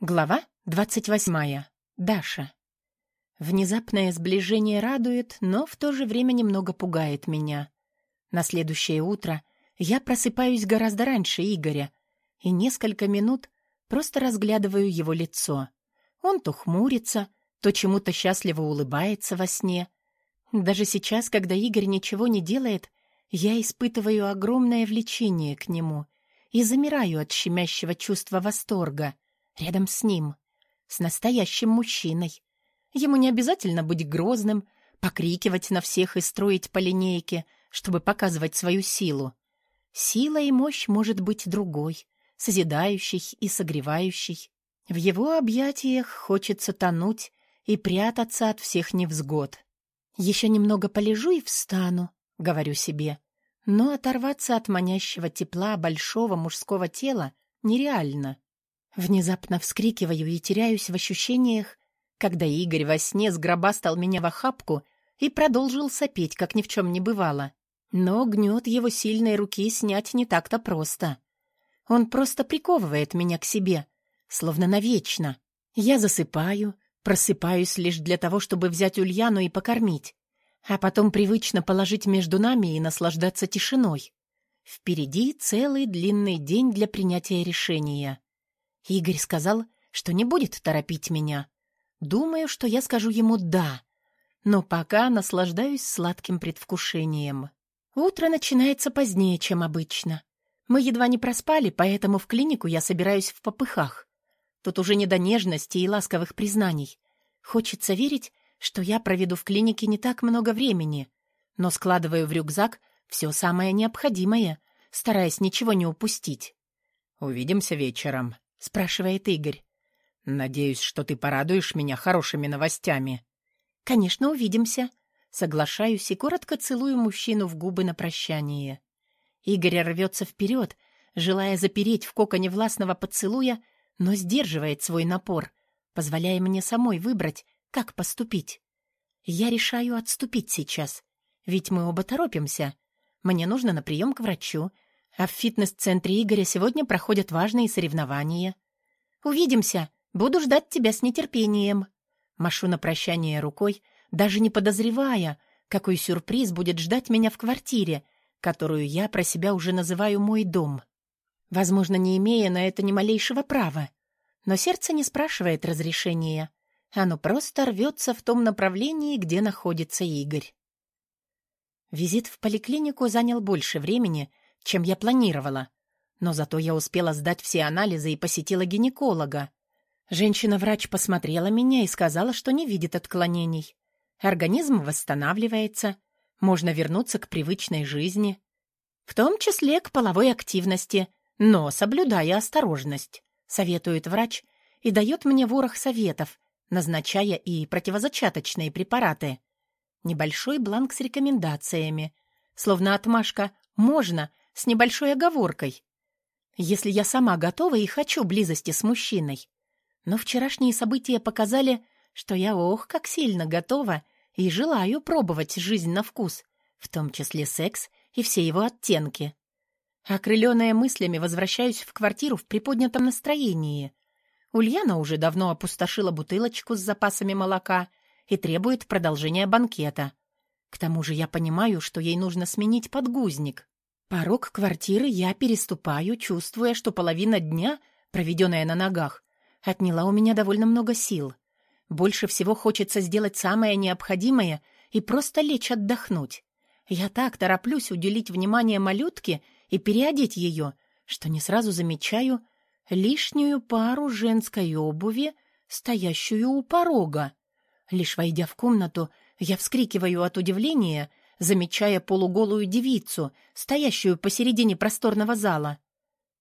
Глава двадцать восьмая. Даша. Внезапное сближение радует, но в то же время немного пугает меня. На следующее утро я просыпаюсь гораздо раньше Игоря и несколько минут просто разглядываю его лицо. Он то хмурится, то чему-то счастливо улыбается во сне. Даже сейчас, когда Игорь ничего не делает, я испытываю огромное влечение к нему и замираю от щемящего чувства восторга — Рядом с ним. С настоящим мужчиной. Ему не обязательно быть грозным, покрикивать на всех и строить по линейке, чтобы показывать свою силу. Сила и мощь может быть другой, созидающей и согревающей. В его объятиях хочется тонуть и прятаться от всех невзгод. «Еще немного полежу и встану», — говорю себе. Но оторваться от манящего тепла большого мужского тела нереально. Внезапно вскрикиваю и теряюсь в ощущениях, когда Игорь во сне сгробастал меня в охапку и продолжил сопеть, как ни в чем не бывало. Но гнет его сильной руки снять не так-то просто. Он просто приковывает меня к себе, словно навечно. Я засыпаю, просыпаюсь лишь для того, чтобы взять Ульяну и покормить, а потом привычно положить между нами и наслаждаться тишиной. Впереди целый длинный день для принятия решения. Игорь сказал, что не будет торопить меня. Думаю, что я скажу ему «да», но пока наслаждаюсь сладким предвкушением. Утро начинается позднее, чем обычно. Мы едва не проспали, поэтому в клинику я собираюсь в попыхах. Тут уже не до нежности и ласковых признаний. Хочется верить, что я проведу в клинике не так много времени, но складываю в рюкзак все самое необходимое, стараясь ничего не упустить. «Увидимся вечером», — спрашивает Игорь. «Надеюсь, что ты порадуешь меня хорошими новостями». «Конечно, увидимся». Соглашаюсь и коротко целую мужчину в губы на прощание. Игорь рвется вперед, желая запереть в коконе властного поцелуя, но сдерживает свой напор, позволяя мне самой выбрать, как поступить. Я решаю отступить сейчас, ведь мы оба торопимся. Мне нужно на прием к врачу, а в фитнес-центре Игоря сегодня проходят важные соревнования. Увидимся. Буду ждать тебя с нетерпением. Машу на прощание рукой, даже не подозревая, какой сюрприз будет ждать меня в квартире, которую я про себя уже называю мой дом. Возможно, не имея на это ни малейшего права. Но сердце не спрашивает разрешения. Оно просто рвется в том направлении, где находится Игорь. Визит в поликлинику занял больше времени, чем я планировала. Но зато я успела сдать все анализы и посетила гинеколога. Женщина-врач посмотрела меня и сказала, что не видит отклонений. Организм восстанавливается, можно вернуться к привычной жизни, в том числе к половой активности, но соблюдая осторожность, советует врач и дает мне ворох советов, назначая и противозачаточные препараты. Небольшой бланк с рекомендациями, словно отмашка «можно», с небольшой оговоркой. Если я сама готова и хочу близости с мужчиной. Но вчерашние события показали, что я ох, как сильно готова и желаю пробовать жизнь на вкус, в том числе секс и все его оттенки. Окрыленная мыслями, возвращаюсь в квартиру в приподнятом настроении. Ульяна уже давно опустошила бутылочку с запасами молока и требует продолжения банкета. К тому же я понимаю, что ей нужно сменить подгузник. Порог квартиры я переступаю, чувствуя, что половина дня, проведенная на ногах, отняла у меня довольно много сил. Больше всего хочется сделать самое необходимое и просто лечь отдохнуть. Я так тороплюсь уделить внимание малютке и переодеть ее, что не сразу замечаю лишнюю пару женской обуви, стоящую у порога. Лишь войдя в комнату, я вскрикиваю от удивления — замечая полуголую девицу, стоящую посередине просторного зала.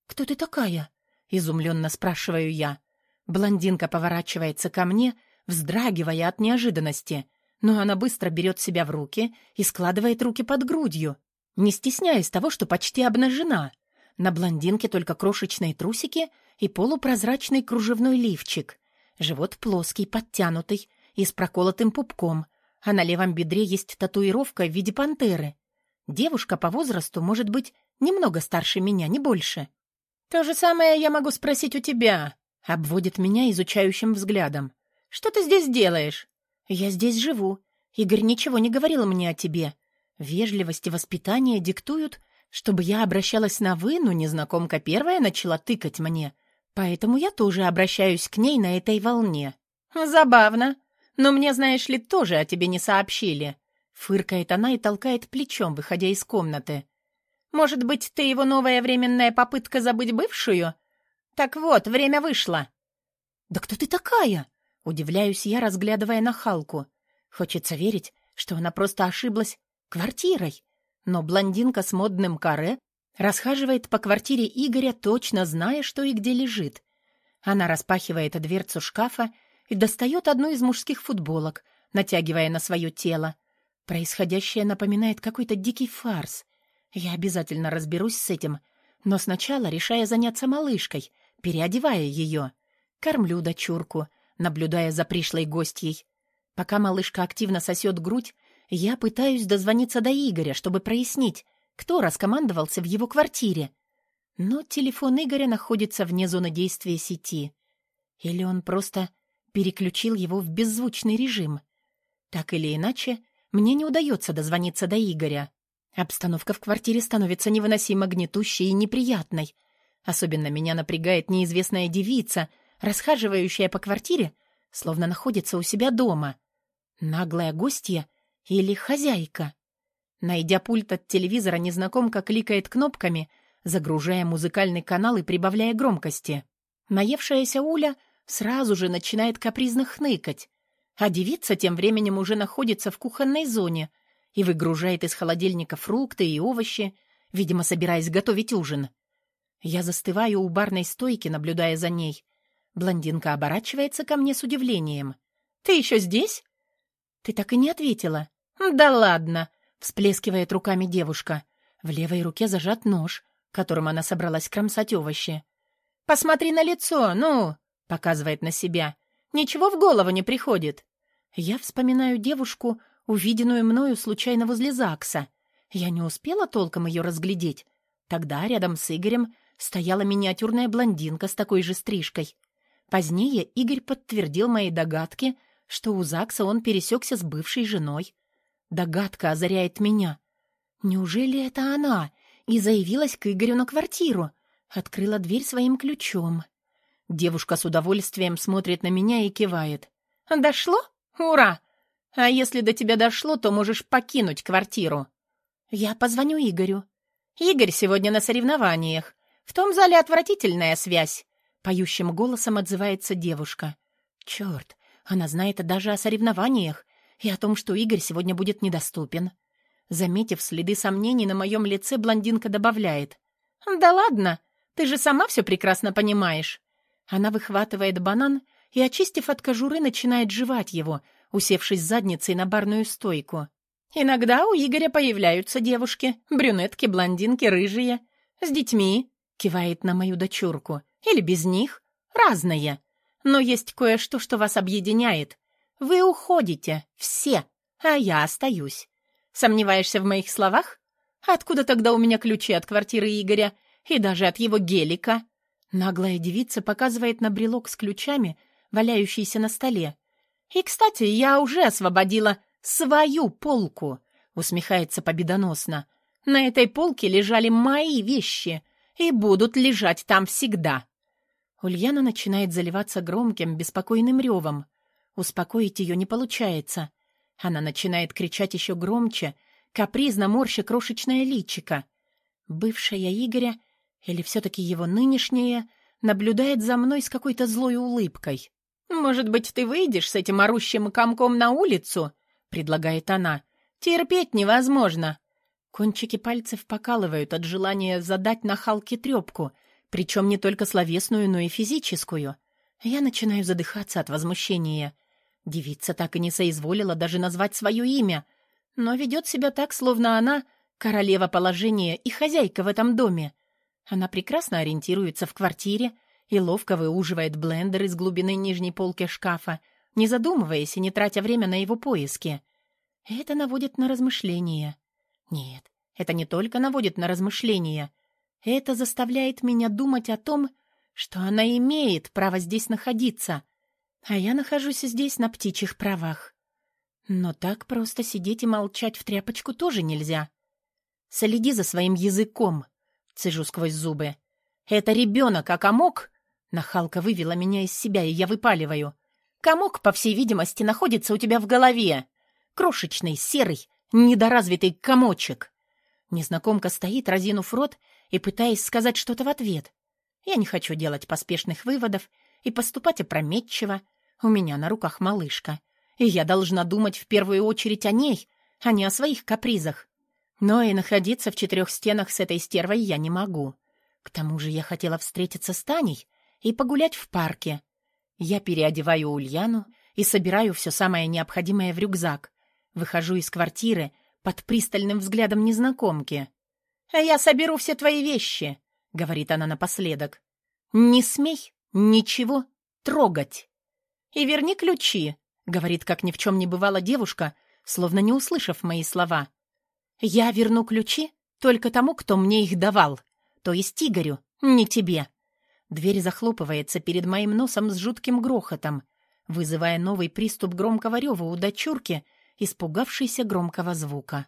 «Кто ты такая?» — изумленно спрашиваю я. Блондинка поворачивается ко мне, вздрагивая от неожиданности, но она быстро берет себя в руки и складывает руки под грудью, не стесняясь того, что почти обнажена. На блондинке только крошечные трусики и полупрозрачный кружевной лифчик. Живот плоский, подтянутый и с проколотым пупком, а на левом бедре есть татуировка в виде пантеры. Девушка по возрасту может быть немного старше меня, не больше. «То же самое я могу спросить у тебя», — Обводит меня изучающим взглядом. «Что ты здесь делаешь?» «Я здесь живу. Игорь ничего не говорил мне о тебе. Вежливость и воспитание диктуют, чтобы я обращалась на «вы», но незнакомка первая начала тыкать мне. Поэтому я тоже обращаюсь к ней на этой волне. «Забавно. Но мне, знаешь ли, тоже о тебе не сообщили». Фыркает она и толкает плечом, выходя из комнаты. «Может быть, ты его новая временная попытка забыть бывшую? Так вот, время вышло». «Да кто ты такая?» Удивляюсь я, разглядывая нахалку. Хочется верить, что она просто ошиблась квартирой. Но блондинка с модным каре расхаживает по квартире Игоря, точно зная, что и где лежит. Она распахивает дверцу шкафа и достает одну из мужских футболок, натягивая на свое тело. Происходящее напоминает какой-то дикий фарс. Я обязательно разберусь с этим, но сначала решая заняться малышкой, переодевая ее. Кормлю дочурку, наблюдая за пришлой гостьей. Пока малышка активно сосет грудь, я пытаюсь дозвониться до Игоря, чтобы прояснить, кто раскомандовался в его квартире. Но телефон Игоря находится вне зоны действия сети. Или он просто переключил его в беззвучный режим. Так или иначе, мне не удается дозвониться до Игоря. Обстановка в квартире становится невыносимо гнетущей и неприятной. Особенно меня напрягает неизвестная девица, расхаживающая по квартире, словно находится у себя дома. Наглая гостья или хозяйка? Найдя пульт от телевизора, незнакомка кликает кнопками, загружая музыкальный канал и прибавляя громкости. Наевшаяся Уля сразу же начинает капризно хныкать, а девица тем временем уже находится в кухонной зоне и выгружает из холодильника фрукты и овощи, видимо, собираясь готовить ужин. Я застываю у барной стойки, наблюдая за ней. Блондинка оборачивается ко мне с удивлением. «Ты еще здесь?» «Ты так и не ответила». «Да ладно!» — всплескивает руками девушка. В левой руке зажат нож, которым она собралась кромсать овощи. «Посмотри на лицо, ну!» — показывает на себя. «Ничего в голову не приходит». Я вспоминаю девушку, увиденную мною случайно возле ЗАГСа. Я не успела толком ее разглядеть. Тогда рядом с Игорем стояла миниатюрная блондинка с такой же стрижкой. Позднее Игорь подтвердил мои догадки, что у ЗАГСа он пересекся с бывшей женой. Догадка озаряет меня. Неужели это она и заявилась к Игорю на квартиру? Открыла дверь своим ключом. Девушка с удовольствием смотрит на меня и кивает. «Дошло? Ура! А если до тебя дошло, то можешь покинуть квартиру». «Я позвоню Игорю». «Игорь сегодня на соревнованиях. В том зале отвратительная связь», — поющим голосом отзывается девушка. «Черт, она знает даже о соревнованиях и о том, что Игорь сегодня будет недоступен». Заметив следы сомнений на моем лице, блондинка добавляет. «Да ладно, ты же сама все прекрасно понимаешь». Она выхватывает банан и, очистив от кожуры, начинает жевать его, усевшись задницей на барную стойку. «Иногда у Игоря появляются девушки, брюнетки, блондинки, рыжие. С детьми», — кивает на мою дочурку, — «или без них. Разные. Но есть кое-что, что вас объединяет. Вы уходите, все, а я остаюсь. Сомневаешься в моих словах? Откуда тогда у меня ключи от квартиры Игоря и даже от его гелика?» Наглая девица показывает на брелок с ключами, валяющийся на столе. «И, кстати, я уже освободила свою полку», — усмехается победоносно. «На этой полке лежали мои вещи и будут лежать там всегда». Ульяна начинает заливаться громким, беспокойным ревом. Успокоить ее не получается. Она начинает кричать еще громче, капризно морща крошечное личико. Бывшая Игоря или все-таки его нынешнее наблюдает за мной с какой-то злой улыбкой. «Может быть, ты выйдешь с этим орущим комком на улицу?» — предлагает она. «Терпеть невозможно». Кончики пальцев покалывают от желания задать на Халке трепку, причем не только словесную, но и физическую. Я начинаю задыхаться от возмущения. Девица так и не соизволила даже назвать свое имя, но ведет себя так, словно она — королева положения и хозяйка в этом доме. Она прекрасно ориентируется в квартире и ловко выуживает блендер из глубины нижней полки шкафа, не задумываясь и не тратя время на его поиски. Это наводит на размышления. Нет, это не только наводит на размышления. Это заставляет меня думать о том, что она имеет право здесь находиться, а я нахожусь здесь на птичьих правах. Но так просто сидеть и молчать в тряпочку тоже нельзя. Следи за своим языком, цежу сквозь зубы. Это ребенок, а комок... Нахалка вывела меня из себя, и я выпаливаю. Комок, по всей видимости, находится у тебя в голове. Крошечный, серый, недоразвитый комочек. Незнакомка стоит, разинув рот и пытаясь сказать что-то в ответ. Я не хочу делать поспешных выводов и поступать опрометчиво. У меня на руках малышка, и я должна думать в первую очередь о ней, а не о своих капризах. Но и находиться в четырех стенах с этой стервой я не могу. К тому же я хотела встретиться с Таней и погулять в парке. Я переодеваю Ульяну и собираю все самое необходимое в рюкзак. Выхожу из квартиры под пристальным взглядом незнакомки. «А я соберу все твои вещи», — говорит она напоследок. «Не смей ничего трогать. И верни ключи», — говорит, как ни в чем не бывала девушка, словно не услышав мои слова. «Я верну ключи только тому, кто мне их давал, то есть Игорю, не тебе». Дверь захлопывается перед моим носом с жутким грохотом, вызывая новый приступ громкого рева у дочурки, испугавшейся громкого звука.